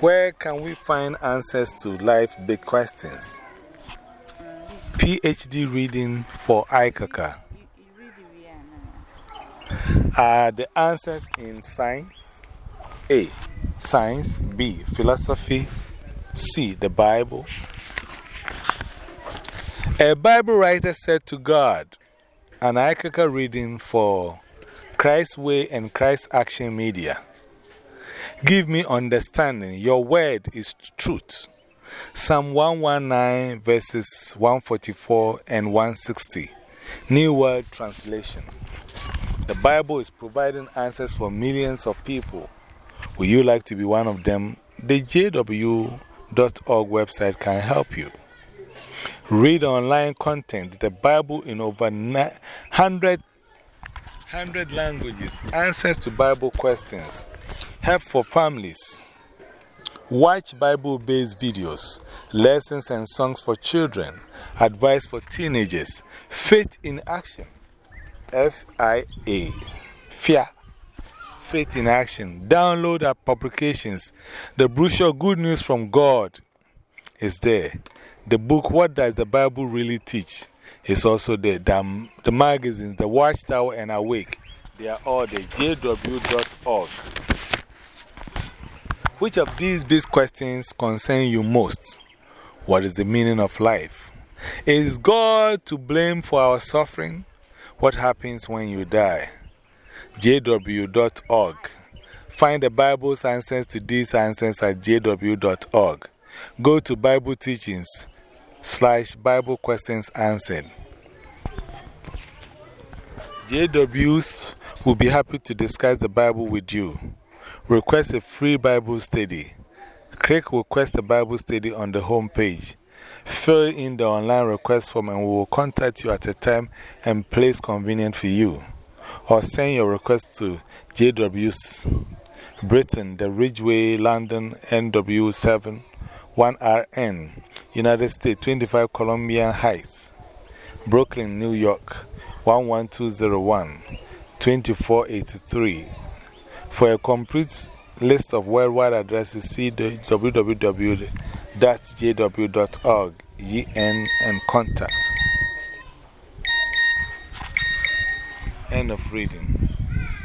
Where can we find answers to life big questions? PhD reading for ICACA. Are the answers in science? A. Science. B. Philosophy. C. The Bible. A Bible writer said to God, an ICACA reading for Christ's Way and Christ's Action Media. Give me understanding. Your word is truth. Psalm 119, verses 144 and 160. New World Translation. The Bible is providing answers for millions of people. Would you like to be one of them? The jw.org website can help you. Read online content, the Bible in over 100, 100 languages, answers to Bible questions, help for families. Watch Bible based videos, lessons and songs for children, advice for teenagers, faith in action. F I A. FIA. Faith in action. Download our publications. The brochure Good News from God is there. The book, What Does the Bible Really Teach? is also there. The, um, the magazines, The Watchtower and Awake, they are all there. jw.org. Which of these big questions concern you most? What is the meaning of life? Is God to blame for our suffering? What happens when you die? jw.org. Find the Bible's answers to these answers at jw.org. Go to Bible teachings slash Bible questions answered. JWs will be happy to discuss the Bible with you. Request a free Bible study. Click Request a Bible study on the home page. Fill in the online request form and we will contact you at a time and place convenient for you. Or send your request to JWs Britain, the Ridgeway, London, NW7 1RN, United States, 25 Columbia Heights, Brooklyn, New York, 11201, 2483. For a complete list of worldwide addresses, see the www.jw.org, EN, and contact. End of reading.